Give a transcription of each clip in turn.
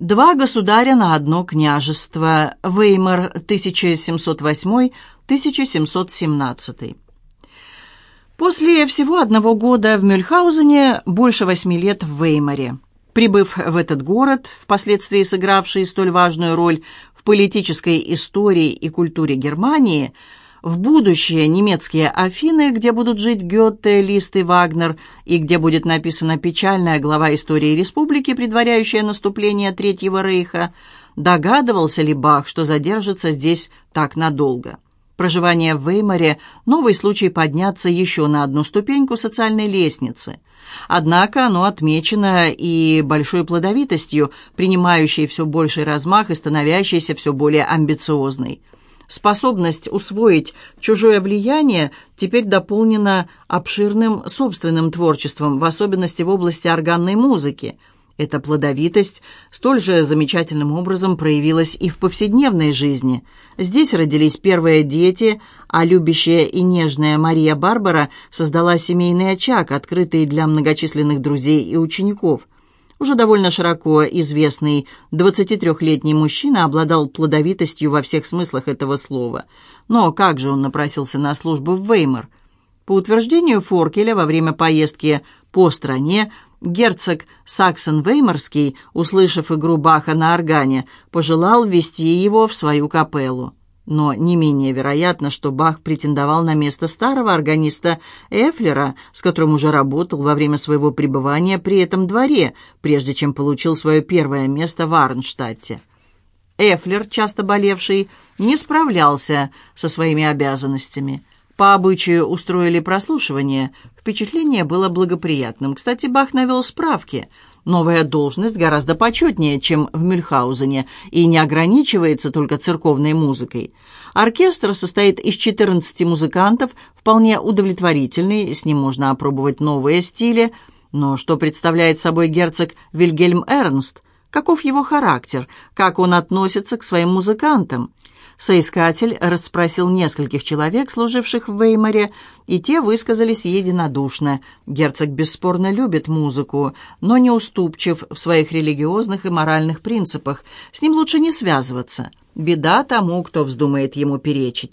Два государя на одно княжество. Веймар 1708-1717. После всего одного года в Мюльхаузене, больше восьми лет в Веймаре. Прибыв в этот город, впоследствии сыгравший столь важную роль в политической истории и культуре Германии, в будущее немецкие Афины, где будут жить Гёте, Лист и Вагнер, и где будет написана печальная глава истории республики, предваряющая наступление Третьего Рейха, догадывался ли Бах, что задержится здесь так надолго? Проживание в Веймаре – новый случай подняться еще на одну ступеньку социальной лестницы. Однако оно отмечено и большой плодовитостью, принимающей все больший размах и становящейся все более амбициозной – Способность усвоить чужое влияние теперь дополнена обширным собственным творчеством, в особенности в области органной музыки. Эта плодовитость столь же замечательным образом проявилась и в повседневной жизни. Здесь родились первые дети, а любящая и нежная Мария Барбара создала семейный очаг, открытый для многочисленных друзей и учеников – уже довольно широко известный 23-летний мужчина обладал плодовитостью во всех смыслах этого слова. Но как же он напросился на службу в Веймар? По утверждению Форкеля, во время поездки по стране, герцог Саксон-Веймарский, услышав игру Баха на органе, пожелал ввести его в свою капеллу. Но не менее вероятно, что Бах претендовал на место старого органиста Эфлера, с которым уже работал во время своего пребывания при этом дворе, прежде чем получил свое первое место в Арнштадте. Эфлер, часто болевший, не справлялся со своими обязанностями. По обычаю устроили прослушивание. Впечатление было благоприятным. Кстати, Бах навел справки – Новая должность гораздо почетнее, чем в Мюльхаузене, и не ограничивается только церковной музыкой. Оркестр состоит из 14 музыкантов, вполне удовлетворительный, с ним можно опробовать новые стили. Но что представляет собой герцог Вильгельм Эрнст? Каков его характер? Как он относится к своим музыкантам? Соискатель расспросил нескольких человек, служивших в Веймаре, и те высказались единодушно. Герцог бесспорно любит музыку, но не уступчив в своих религиозных и моральных принципах. С ним лучше не связываться. Беда тому, кто вздумает ему перечить.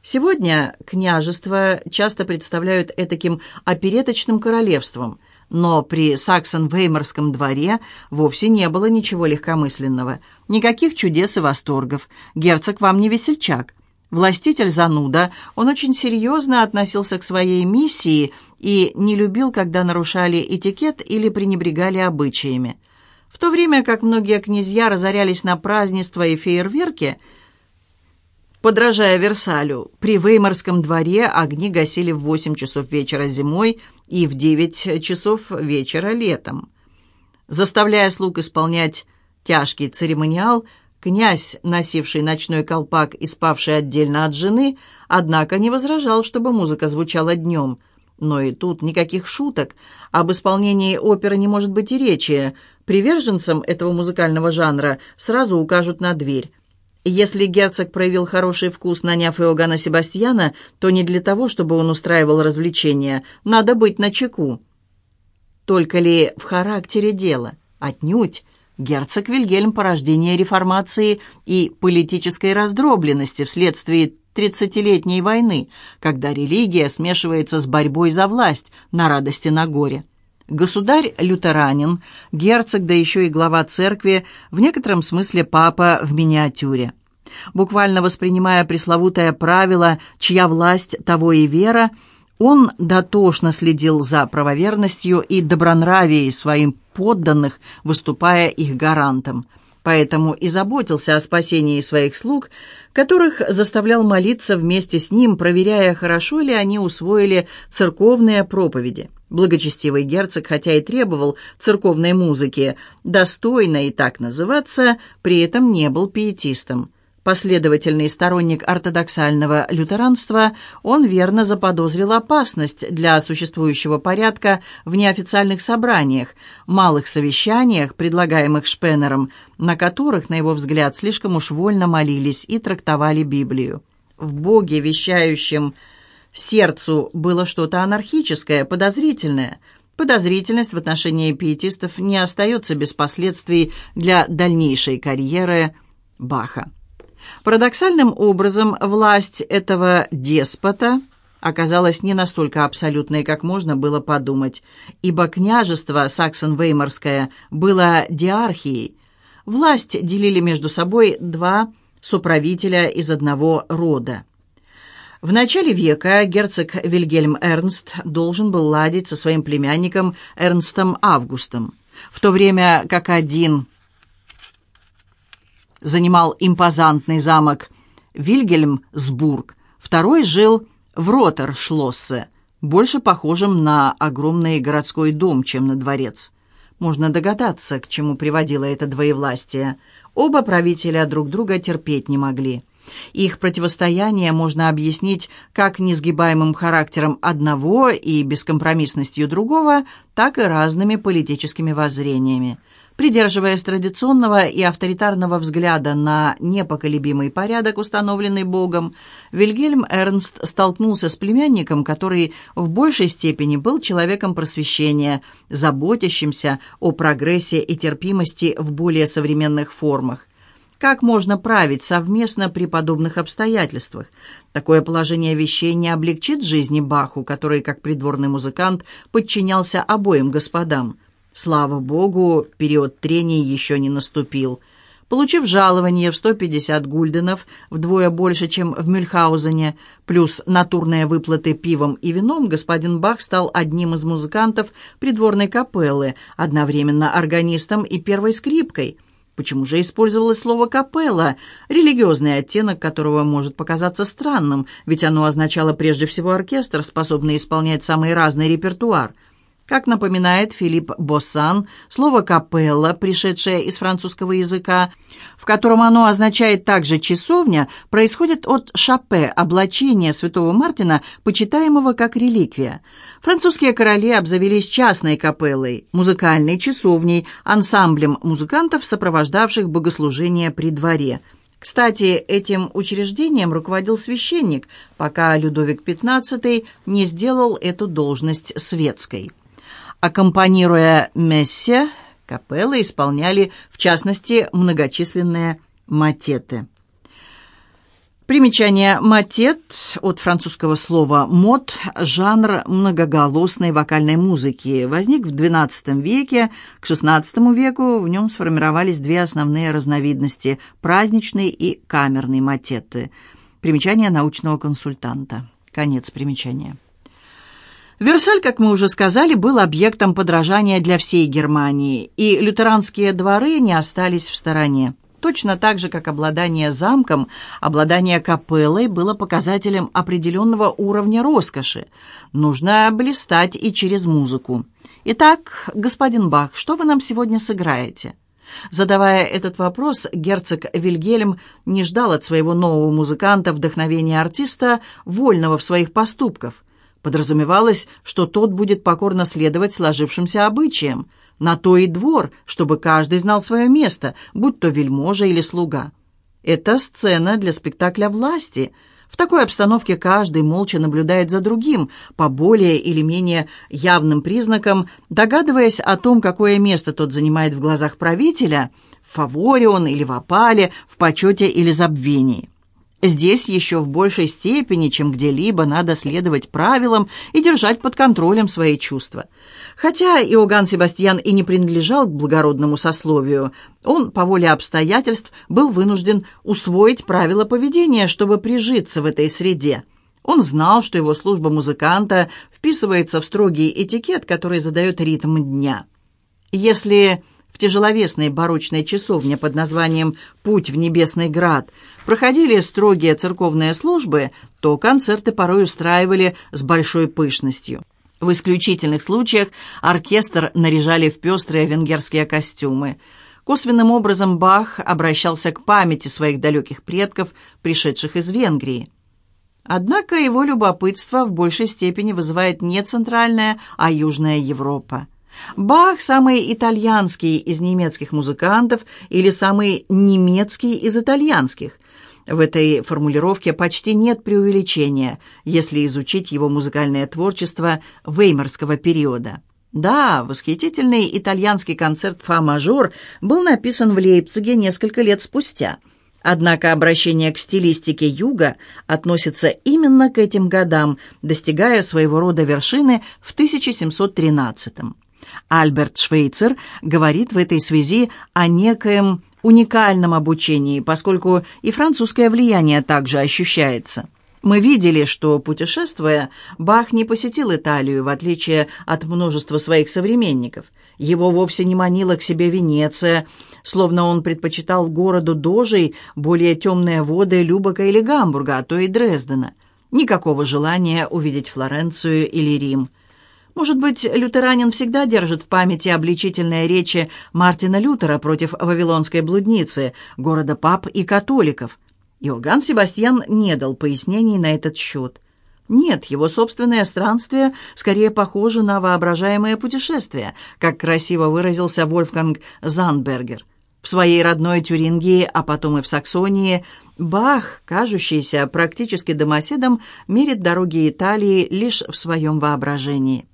Сегодня княжества часто представляют этаким опереточным королевством – но при Саксон-Веймарском дворе вовсе не было ничего легкомысленного. Никаких чудес и восторгов. Герцог вам не весельчак. Властитель зануда, он очень серьезно относился к своей миссии и не любил, когда нарушали этикет или пренебрегали обычаями. В то время как многие князья разорялись на празднества и фейерверки – Подражая Версалю, при Веймарском дворе огни гасили в 8 часов вечера зимой и в 9 часов вечера летом. Заставляя слуг исполнять тяжкий церемониал, князь, носивший ночной колпак и спавший отдельно от жены, однако не возражал, чтобы музыка звучала днем. Но и тут никаких шуток. Об исполнении оперы не может быть и речи. Приверженцам этого музыкального жанра сразу укажут на дверь. Если герцог проявил хороший вкус, наняв Иоганна Себастьяна, то не для того, чтобы он устраивал развлечения. Надо быть начеку. Только ли в характере дело? Отнюдь. Герцог Вильгельм – порождение реформации и политической раздробленности вследствие тридцатилетней войны, когда религия смешивается с борьбой за власть на радости на горе. Государь лютеранин, герцог, да еще и глава церкви, в некотором смысле папа в миниатюре. Буквально воспринимая пресловутое правило «чья власть, того и вера», он дотошно следил за правоверностью и добронравием своим подданных, выступая их гарантом. Поэтому и заботился о спасении своих слуг, которых заставлял молиться вместе с ним, проверяя, хорошо ли они усвоили церковные проповеди. Благочестивый герцог, хотя и требовал церковной музыки, достойно и так называться, при этом не был пиетистом. Последовательный сторонник ортодоксального лютеранства, он верно заподозрил опасность для существующего порядка в неофициальных собраниях, малых совещаниях, предлагаемых Шпеннером, на которых, на его взгляд, слишком уж вольно молились и трактовали Библию. В Боге, вещающем Сердцу было что-то анархическое, подозрительное. подозрительность в отношении пиетистов не остается без последствий для дальнейшей карьеры Баха. Парадоксальным образом власть этого деспота оказалась не настолько абсолютной, как можно было подумать, ибо княжество Саксон-Веймарское было диархией. Власть делили между собой два соправителя из одного рода. В начале века герцог Вильгельм Эрнст должен был ладить со своим племянником Эрнстом Августом, в то время как один занимал импозантный замок Вильгельмсбург, второй жил в Ротершлоссе, больше похожем на огромный городской дом, чем на дворец. Можно догадаться, к чему приводило это двоевластие. Оба правителя друг друга терпеть не могли. Их противостояние можно объяснить как несгибаемым характером одного и бескомпромиссностью другого, так и разными политическими воззрениями. Придерживаясь традиционного и авторитарного взгляда на непоколебимый порядок, установленный Богом, Вильгельм Эрнст столкнулся с племянником, который в большей степени был человеком просвещения, заботящимся о прогрессе и терпимости в более современных формах. Как можно править совместно при подобных обстоятельствах? Такое положение вещей не облегчит жизни Баху, который, как придворный музыкант, подчинялся обоим господам. Слава богу, период трений еще не наступил. Получив жалование в 150 гульденов, вдвое больше, чем в Мюльхаузене, плюс натурные выплаты пивом и вином, господин Бах стал одним из музыкантов придворной капеллы, одновременно органистом и первой скрипкой – Почему же использовалось слово «капелла», религиозный оттенок которого может показаться странным, ведь оно означало прежде всего оркестр, способный исполнять самый разный репертуар – как напоминает Филипп Боссан, слово «капелла», пришедшее из французского языка, в котором оно означает также «часовня», происходит от «шапе» – облачения святого Мартина, почитаемого как реликвия. Французские короли обзавелись частной капеллой, музыкальной часовней, ансамблем музыкантов, сопровождавших богослужение при дворе – кстати, этим учреждением руководил священник, пока Людовик XV не сделал эту должность светской. Аккомпанируя мессе, капеллы исполняли, в частности, многочисленные матеты. Примечание «матет» от французского слова «мот» – жанр многоголосной вокальной музыки. Возник в XII веке, к XVI веку в нем сформировались две основные разновидности – праздничный и камерный матеты. Примечание научного консультанта. Конец примечания. Версаль, как мы уже сказали, был объектом подражания для всей Германии, и лютеранские дворы не остались в стороне. Точно так же, как обладание замком, обладание капеллой было показателем определенного уровня роскоши. Нужно блистать и через музыку. Итак, господин Бах, что вы нам сегодня сыграете? Задавая этот вопрос, герцог Вильгельм не ждал от своего нового музыканта вдохновения артиста, вольного в своих поступках – Подразумевалось, что тот будет покорно следовать сложившимся обычаям. На то и двор, чтобы каждый знал свое место, будь то вельможа или слуга. Это сцена для спектакля власти. В такой обстановке каждый молча наблюдает за другим, по более или менее явным признакам, догадываясь о том, какое место тот занимает в глазах правителя, в фаворе он или в опале, в почете или забвении. Здесь еще в большей степени, чем где-либо, надо следовать правилам и держать под контролем свои чувства. Хотя Иоганн Себастьян и не принадлежал к благородному сословию, он по воле обстоятельств был вынужден усвоить правила поведения, чтобы прижиться в этой среде. Он знал, что его служба музыканта вписывается в строгий этикет, который задает ритм дня. Если тяжеловесной барочной часовне под названием «Путь в небесный град» проходили строгие церковные службы, то концерты порой устраивали с большой пышностью. В исключительных случаях оркестр наряжали в пестрые венгерские костюмы. Косвенным образом Бах обращался к памяти своих далеких предков, пришедших из Венгрии. Однако его любопытство в большей степени вызывает не Центральная, а Южная Европа. Бах – самый итальянский из немецких музыкантов или самый немецкий из итальянских. В этой формулировке почти нет преувеличения, если изучить его музыкальное творчество веймарского периода. Да, восхитительный итальянский концерт «Фа-мажор» был написан в Лейпциге несколько лет спустя. Однако обращение к стилистике юга относится именно к этим годам, достигая своего рода вершины в 1713 -м. Альберт Швейцер говорит в этой связи о некоем уникальном обучении, поскольку и французское влияние также ощущается. Мы видели, что, путешествуя, Бах не посетил Италию, в отличие от множества своих современников. Его вовсе не манила к себе Венеция, словно он предпочитал городу Дожей более темные воды Любака или Гамбурга, а то и Дрездена. Никакого желания увидеть Флоренцию или Рим. Может быть, лютеранин всегда держит в памяти обличительные речи Мартина Лютера против вавилонской блудницы, города пап и католиков – Иоганн Себастьян не дал пояснений на этот счет. Нет, его собственное странствие скорее похоже на воображаемое путешествие, как красиво выразился Вольфганг Занбергер. В своей родной Тюрингии, а потом и в Саксонии, Бах, кажущийся практически домоседом, мерит дороги Италии лишь в своем воображении.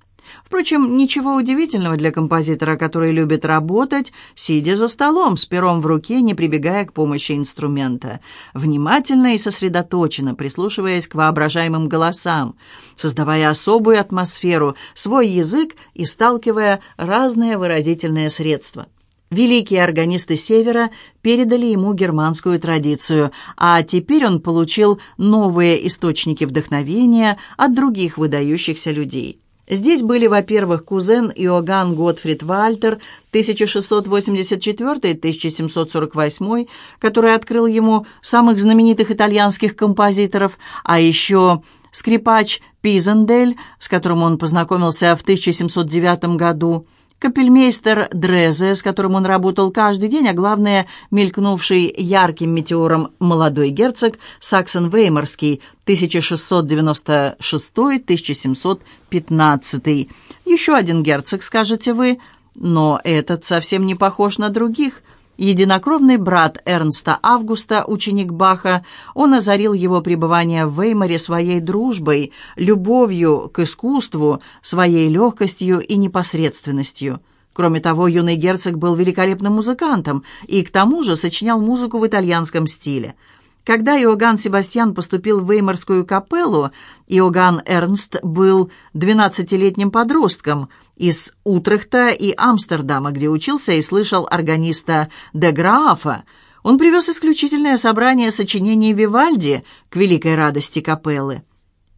Впрочем, ничего удивительного для композитора, который любит работать, сидя за столом с пером в руке, не прибегая к помощи инструмента, внимательно и сосредоточенно прислушиваясь к воображаемым голосам, создавая особую атмосферу, свой язык и сталкивая разные выразительные средства. Великие органисты Севера передали ему германскую традицию, а теперь он получил новые источники вдохновения от других выдающихся людей. Здесь были, во-первых, кузен Иоганн Готфрид Вальтер 1684-1748, который открыл ему самых знаменитых итальянских композиторов, а еще скрипач Пизендель, с которым он познакомился в 1709 году, капельмейстер Дрезе, с которым он работал каждый день, а главное, мелькнувший ярким метеором молодой герцог Саксон-Веймарский 1696-1715. Еще один герцог, скажете вы, но этот совсем не похож на других – единокровный брат Эрнста Августа, ученик Баха, он озарил его пребывание в Веймаре своей дружбой, любовью к искусству, своей легкостью и непосредственностью. Кроме того, юный герцог был великолепным музыкантом и к тому же сочинял музыку в итальянском стиле – когда Иоганн Себастьян поступил в Веймарскую капеллу, Иоганн Эрнст был 12-летним подростком из Утрехта и Амстердама, где учился и слышал органиста де Граафа. Он привез исключительное собрание сочинений Вивальди к великой радости капеллы.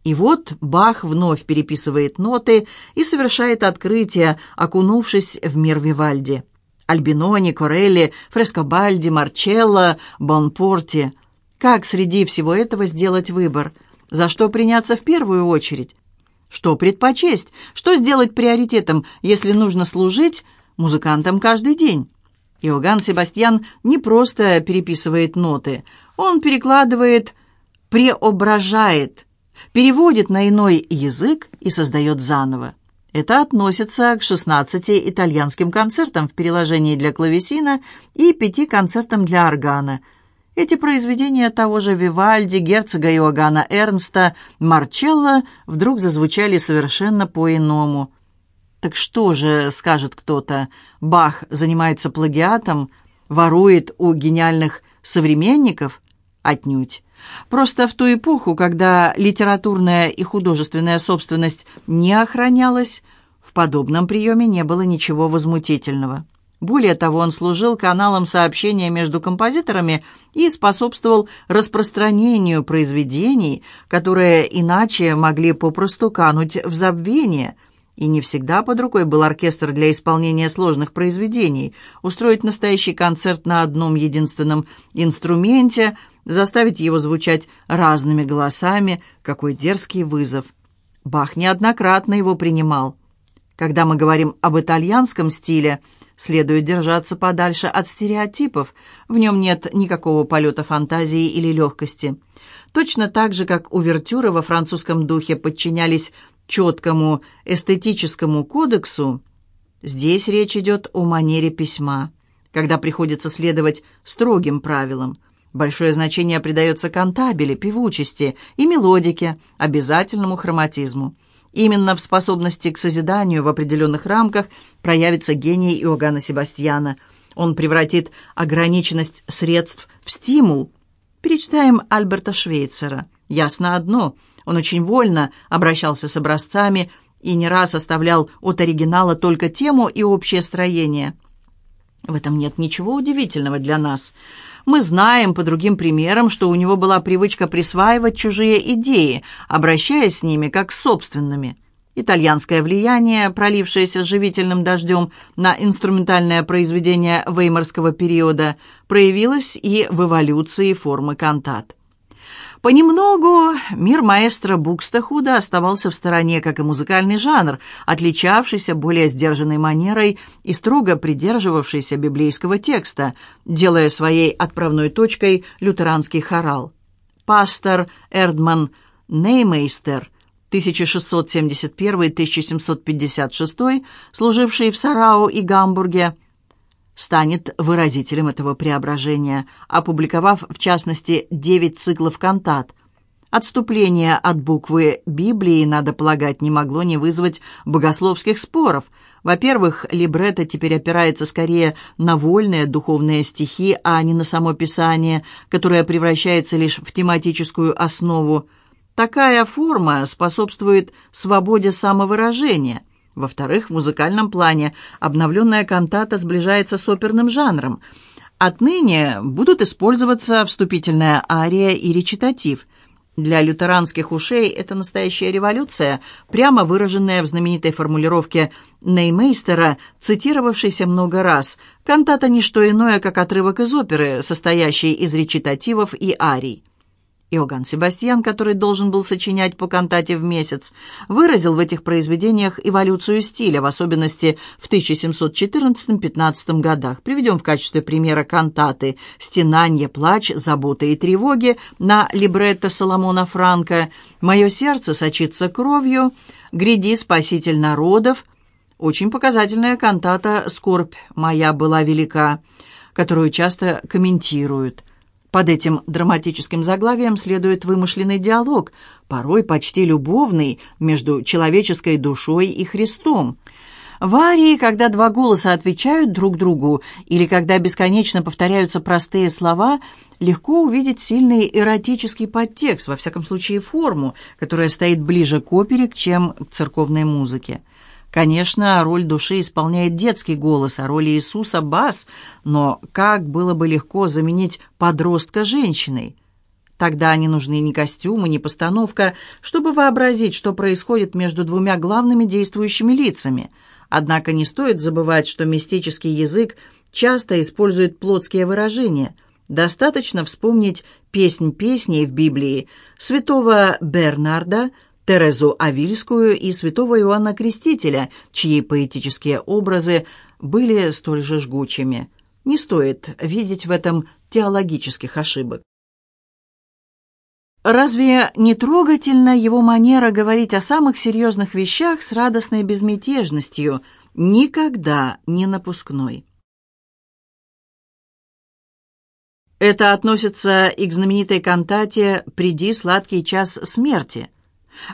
И вот Бах вновь переписывает ноты и совершает открытие, окунувшись в мир Вивальди. Альбинони, Корелли, Фрескобальди, Марчелло, Бонпорти – как среди всего этого сделать выбор? За что приняться в первую очередь? Что предпочесть? Что сделать приоритетом, если нужно служить музыкантам каждый день? Иоганн Себастьян не просто переписывает ноты, он перекладывает, преображает, переводит на иной язык и создает заново. Это относится к 16 итальянским концертам в переложении для клавесина и пяти концертам для органа – эти произведения того же Вивальди, герцога Иоганна Эрнста, Марчелло вдруг зазвучали совершенно по-иному. Так что же, скажет кто-то, Бах занимается плагиатом, ворует у гениальных современников? Отнюдь. Просто в ту эпоху, когда литературная и художественная собственность не охранялась, в подобном приеме не было ничего возмутительного. Более того, он служил каналом сообщения между композиторами и способствовал распространению произведений, которые иначе могли попросту кануть в забвение. И не всегда под рукой был оркестр для исполнения сложных произведений. Устроить настоящий концерт на одном единственном инструменте, заставить его звучать разными голосами, какой дерзкий вызов. Бах неоднократно его принимал. Когда мы говорим об итальянском стиле – Следует держаться подальше от стереотипов. В нем нет никакого полета фантазии или легкости. Точно так же, как увертюры во французском духе подчинялись четкому эстетическому кодексу, здесь речь идет о манере письма, когда приходится следовать строгим правилам. Большое значение придается кантабеле, певучести и мелодике, обязательному хроматизму. Именно в способности к созиданию в определенных рамках проявится гений Иоганна Себастьяна. Он превратит ограниченность средств в стимул. Перечитаем Альберта Швейцера. Ясно одно, он очень вольно обращался с образцами и не раз оставлял от оригинала только тему и общее строение. В этом нет ничего удивительного для нас. Мы знаем по другим примерам, что у него была привычка присваивать чужие идеи, обращаясь с ними как с собственными. Итальянское влияние, пролившееся живительным дождем на инструментальное произведение веймарского периода, проявилось и в эволюции формы кантат. Понемногу мир маэстро Букстахуда оставался в стороне, как и музыкальный жанр, отличавшийся более сдержанной манерой и строго придерживавшийся библейского текста, делая своей отправной точкой лютеранский хорал. Пастор Эрдман Неймейстер 1671-1756, служивший в Сарау и Гамбурге, станет выразителем этого преображения, опубликовав, в частности, девять циклов кантат. Отступление от буквы Библии, надо полагать, не могло не вызвать богословских споров. Во-первых, либретто теперь опирается скорее на вольные духовные стихи, а не на само Писание, которое превращается лишь в тематическую основу. Такая форма способствует свободе самовыражения – во-вторых, в музыкальном плане обновленная кантата сближается с оперным жанром. Отныне будут использоваться вступительная ария и речитатив. Для лютеранских ушей это настоящая революция, прямо выраженная в знаменитой формулировке Неймейстера, цитировавшейся много раз. Кантата – не что иное, как отрывок из оперы, состоящий из речитативов и арий. Иоганн Себастьян, который должен был сочинять по кантате в месяц, выразил в этих произведениях эволюцию стиля, в особенности в 1714-15 годах. Приведем в качестве примера кантаты «Стенанье, плач, заботы и тревоги» на либретто Соломона Франка, «Мое сердце сочится кровью», «Гряди, спаситель народов», очень показательная кантата «Скорбь моя была велика», которую часто комментируют – под этим драматическим заглавием следует вымышленный диалог, порой почти любовный, между человеческой душой и Христом. В арии, когда два голоса отвечают друг другу, или когда бесконечно повторяются простые слова, легко увидеть сильный эротический подтекст, во всяком случае форму, которая стоит ближе к опере, чем к церковной музыке. Конечно, роль души исполняет детский голос, а роль Иисуса – бас, но как было бы легко заменить подростка женщиной? Тогда не нужны ни костюмы, ни постановка, чтобы вообразить, что происходит между двумя главными действующими лицами. Однако не стоит забывать, что мистический язык часто использует плотские выражения. Достаточно вспомнить «Песнь песней» в Библии святого Бернарда – Терезу Авильскую и святого Иоанна Крестителя, чьи поэтические образы были столь же жгучими. Не стоит видеть в этом теологических ошибок. Разве не трогательна его манера говорить о самых серьезных вещах с радостной безмятежностью, никогда не напускной? Это относится и к знаменитой кантате «Приди, сладкий час смерти»,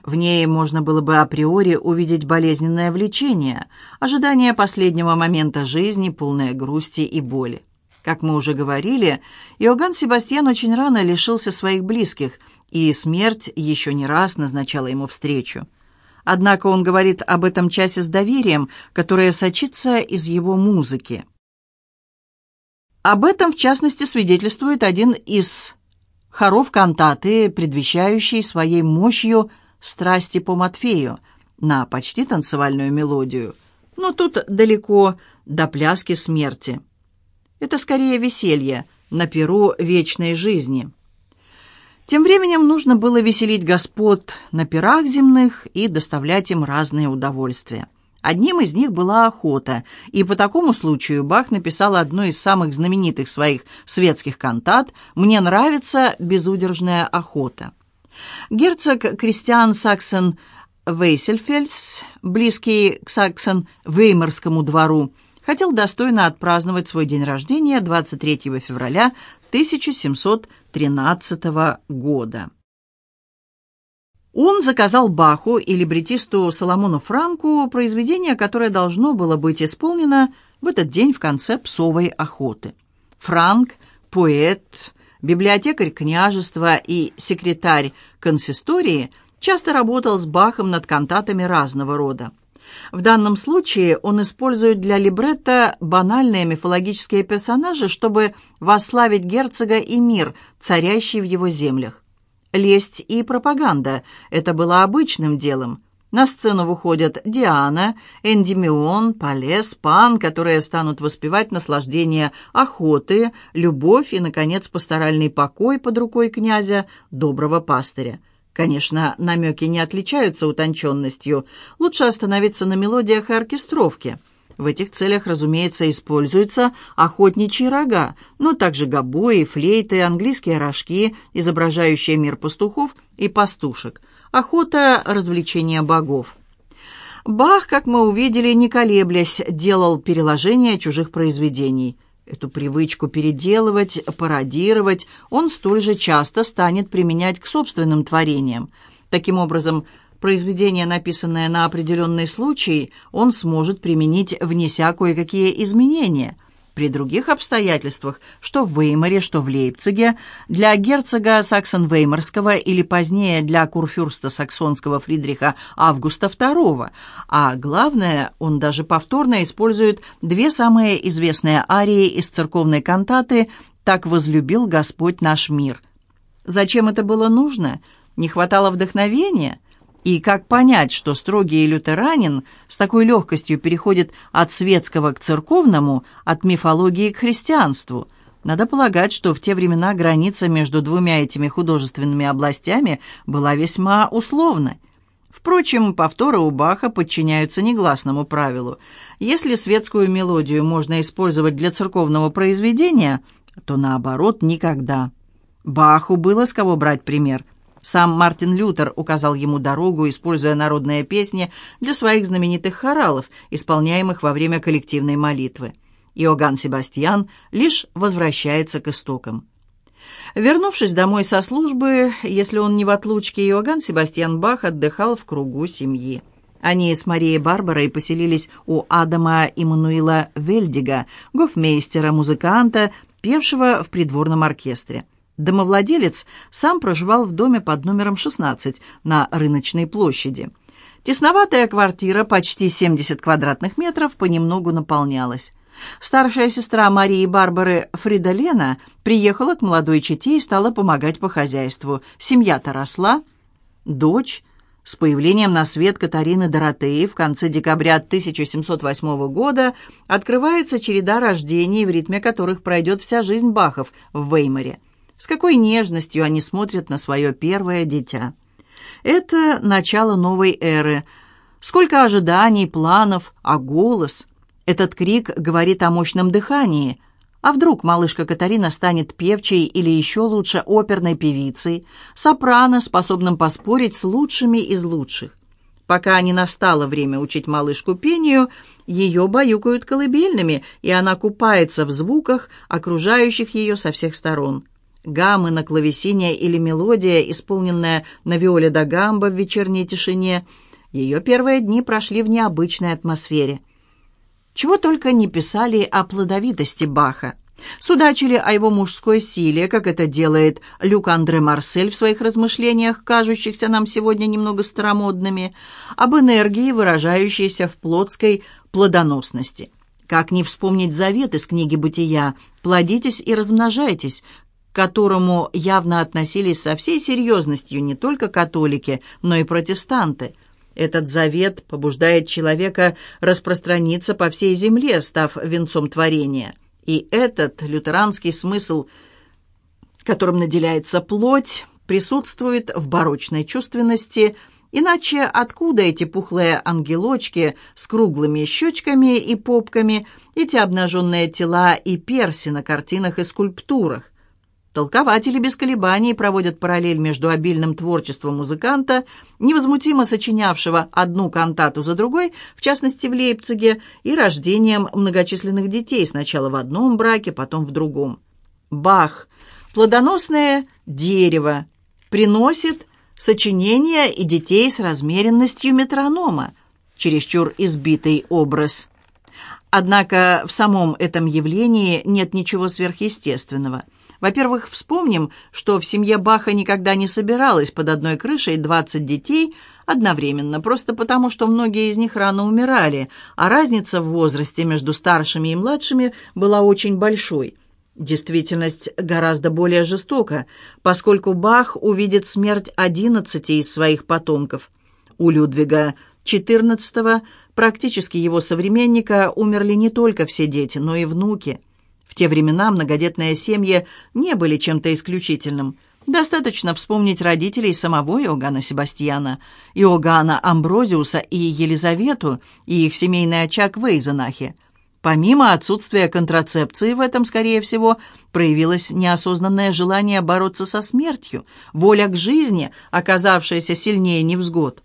в ней можно было бы априори увидеть болезненное влечение, ожидание последнего момента жизни, полное грусти и боли. Как мы уже говорили, Иоганн Себастьян очень рано лишился своих близких, и смерть еще не раз назначала ему встречу. Однако он говорит об этом часе с доверием, которое сочится из его музыки. Об этом, в частности, свидетельствует один из хоров кантаты, предвещающий своей мощью – страсти по Матфею на почти танцевальную мелодию, но тут далеко до пляски смерти. Это скорее веселье на перу вечной жизни. Тем временем нужно было веселить господ на пирах земных и доставлять им разные удовольствия. Одним из них была охота, и по такому случаю Бах написал одну из самых знаменитых своих светских кантат «Мне нравится безудержная охота». Герцог Кристиан Саксон Вейсельфельс, близкий к Саксон-Веймарскому двору, хотел достойно отпраздновать свой день рождения 23 февраля 1713 года. Он заказал Баху и либретисту Соломону Франку произведение, которое должно было быть исполнено в этот день в конце псовой охоты. Франк, поэт, библиотекарь княжества и секретарь консистории, часто работал с Бахом над кантатами разного рода. В данном случае он использует для либретто банальные мифологические персонажи, чтобы восславить герцога и мир, царящий в его землях. Лесть и пропаганда – это было обычным делом. На сцену выходят Диана, Эндимион, Палес, Пан, которые станут воспевать наслаждение охоты, любовь и, наконец, пасторальный покой под рукой князя, доброго пастыря. Конечно, намеки не отличаются утонченностью. Лучше остановиться на мелодиях и оркестровке. В этих целях, разумеется, используются охотничьи рога, но также гобои, флейты, английские рожки, изображающие мир пастухов и пастушек. Охота – развлечение богов. Бах, как мы увидели, не колеблясь, делал переложение чужих произведений. Эту привычку переделывать, пародировать он столь же часто станет применять к собственным творениям. Таким образом, произведение, написанное на определенный случай, он сможет применить, внеся кое-какие изменения. При других обстоятельствах, что в Веймаре, что в Лейпциге, для герцога Саксон-Веймарского или позднее для курфюрста саксонского Фридриха Августа II, а главное, он даже повторно использует две самые известные арии из церковной кантаты «Так возлюбил Господь наш мир». Зачем это было нужно? Не хватало вдохновения – и как понять, что строгий лютеранин с такой легкостью переходит от светского к церковному, от мифологии к христианству? Надо полагать, что в те времена граница между двумя этими художественными областями была весьма условной. Впрочем, повторы у Баха подчиняются негласному правилу. Если светскую мелодию можно использовать для церковного произведения, то наоборот никогда. Баху было с кого брать пример – сам Мартин Лютер указал ему дорогу, используя народные песни для своих знаменитых хоралов, исполняемых во время коллективной молитвы. Иоганн Себастьян лишь возвращается к истокам. Вернувшись домой со службы, если он не в отлучке, Иоганн Себастьян Бах отдыхал в кругу семьи. Они с Марией Барбарой поселились у Адама Иммануила Вельдига, гофмейстера-музыканта, певшего в придворном оркестре. Домовладелец сам проживал в доме под номером 16 на рыночной площади. Тесноватая квартира, почти 70 квадратных метров, понемногу наполнялась. Старшая сестра Марии Барбары Фрида Лена приехала к молодой чете и стала помогать по хозяйству. Семья-то росла. Дочь с появлением на свет Катарины Доротеи в конце декабря 1708 года открывается череда рождений, в ритме которых пройдет вся жизнь Бахов в Веймаре с какой нежностью они смотрят на свое первое дитя. Это начало новой эры. Сколько ожиданий, планов, а голос. Этот крик говорит о мощном дыхании. А вдруг малышка Катарина станет певчей или еще лучше оперной певицей, сопрано, способным поспорить с лучшими из лучших? Пока не настало время учить малышку пению, ее баюкают колыбельными, и она купается в звуках, окружающих ее со всех сторон гаммы на клавесине или мелодия, исполненная на виоле да гамба в вечерней тишине. Ее первые дни прошли в необычной атмосфере. Чего только не писали о плодовитости Баха. Судачили о его мужской силе, как это делает Люк Андре Марсель в своих размышлениях, кажущихся нам сегодня немного старомодными, об энергии, выражающейся в плотской плодоносности. Как не вспомнить завет из книги «Бытия» «Плодитесь и размножайтесь», которому явно относились со всей серьезностью не только католики, но и протестанты. Этот завет побуждает человека распространиться по всей земле, став венцом творения. И этот лютеранский смысл, которым наделяется плоть, присутствует в барочной чувственности – Иначе откуда эти пухлые ангелочки с круглыми щечками и попками, эти обнаженные тела и перси на картинах и скульптурах? Толкователи без колебаний проводят параллель между обильным творчеством музыканта, невозмутимо сочинявшего одну кантату за другой, в частности в Лейпциге, и рождением многочисленных детей сначала в одном браке, потом в другом. Бах, плодоносное дерево, приносит сочинения и детей с размеренностью метронома, чересчур избитый образ. Однако в самом этом явлении нет ничего сверхъестественного. Во-первых, вспомним, что в семье Баха никогда не собиралось под одной крышей 20 детей одновременно, просто потому, что многие из них рано умирали, а разница в возрасте между старшими и младшими была очень большой. Действительность гораздо более жестока, поскольку Бах увидит смерть 11 из своих потомков. У Людвига XIV, практически его современника, умерли не только все дети, но и внуки. В те времена многодетные семьи не были чем-то исключительным. Достаточно вспомнить родителей самого Иоганна Себастьяна, Иоганна Амброзиуса и Елизавету и их семейный очаг в Эйзенахе. Помимо отсутствия контрацепции в этом, скорее всего, проявилось неосознанное желание бороться со смертью, воля к жизни, оказавшаяся сильнее невзгод.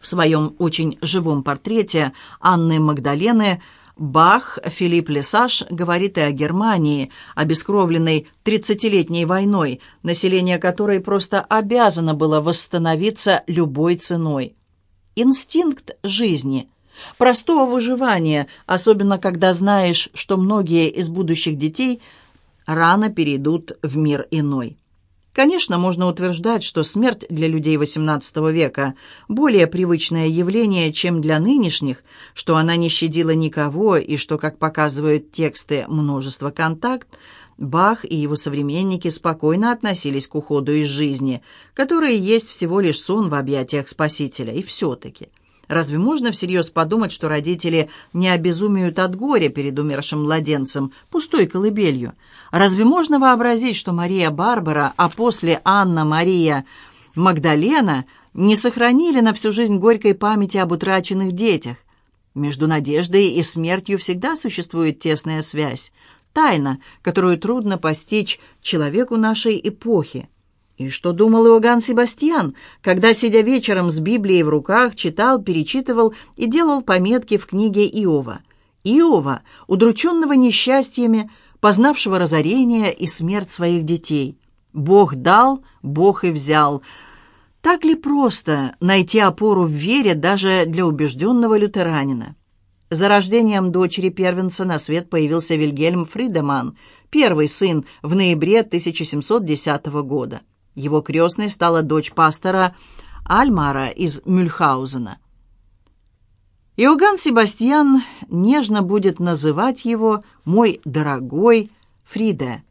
В своем очень живом портрете Анны Магдалены Бах Филипп Лесаж говорит и о Германии, обескровленной тридцатилетней войной, население которой просто обязано было восстановиться любой ценой. Инстинкт жизни, простого выживания, особенно когда знаешь, что многие из будущих детей рано перейдут в мир иной. Конечно, можно утверждать, что смерть для людей XVIII века более привычное явление, чем для нынешних, что она не щадила никого и что, как показывают тексты множества контакт, Бах и его современники спокойно относились к уходу из жизни, который есть всего лишь сон в объятиях Спасителя, и все-таки – Разве можно всерьез подумать, что родители не обезумеют от горя перед умершим младенцем, пустой колыбелью? Разве можно вообразить, что Мария Барбара, а после Анна Мария Магдалена не сохранили на всю жизнь горькой памяти об утраченных детях? Между надеждой и смертью всегда существует тесная связь, тайна, которую трудно постичь человеку нашей эпохи. И что думал Иоганн Себастьян, когда, сидя вечером с Библией в руках, читал, перечитывал и делал пометки в книге Иова? Иова, удрученного несчастьями, познавшего разорение и смерть своих детей. Бог дал, Бог и взял. Так ли просто найти опору в вере даже для убежденного лютеранина? За рождением дочери первенца на свет появился Вильгельм Фридеман, первый сын в ноябре 1710 года. Его крестной стала дочь пастора Альмара из Мюльхаузена. Иоганн Себастьян нежно будет называть его «мой дорогой Фриде».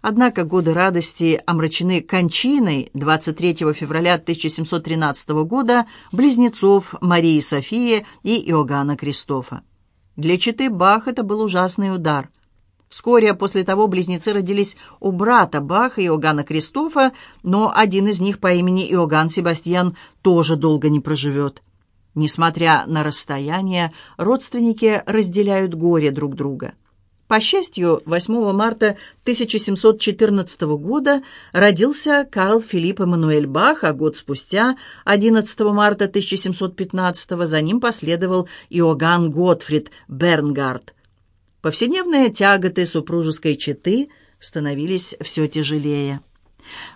Однако годы радости омрачены кончиной 23 февраля 1713 года близнецов Марии Софии и Иоганна Кристофа. Для читы Бах это был ужасный удар – Вскоре после того близнецы родились у брата Баха Иоганна Кристофа, но один из них по имени Иоганн Себастьян тоже долго не проживет. Несмотря на расстояние, родственники разделяют горе друг друга. По счастью, 8 марта 1714 года родился Карл Филипп Эммануэль Бах, а год спустя, 11 марта 1715 за ним последовал Иоганн Готфрид Бернгард – Повседневные тяготы супружеской четы становились все тяжелее.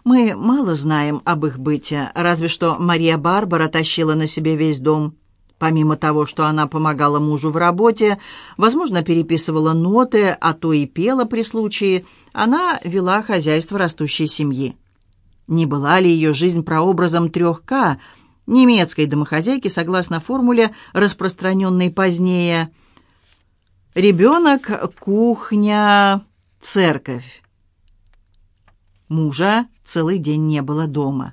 Мы мало знаем об их быте, разве что Мария Барбара тащила на себе весь дом. Помимо того, что она помогала мужу в работе, возможно, переписывала ноты, а то и пела при случае, она вела хозяйство растущей семьи. Не была ли ее жизнь прообразом трех К, немецкой домохозяйки, согласно формуле, распространенной позднее – Ребенок, кухня, церковь. Мужа целый день не было дома.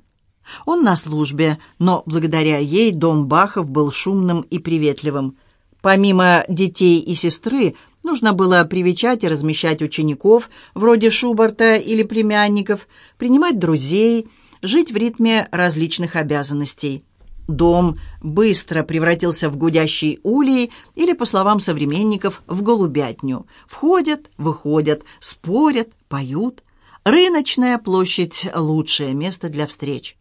Он на службе, но благодаря ей дом Бахов был шумным и приветливым. Помимо детей и сестры, нужно было привечать и размещать учеников, вроде Шубарта или племянников, принимать друзей, жить в ритме различных обязанностей. Дом быстро превратился в гудящий улей или, по словам современников, в голубятню. Входят, выходят, спорят, поют. Рыночная площадь – лучшее место для встреч.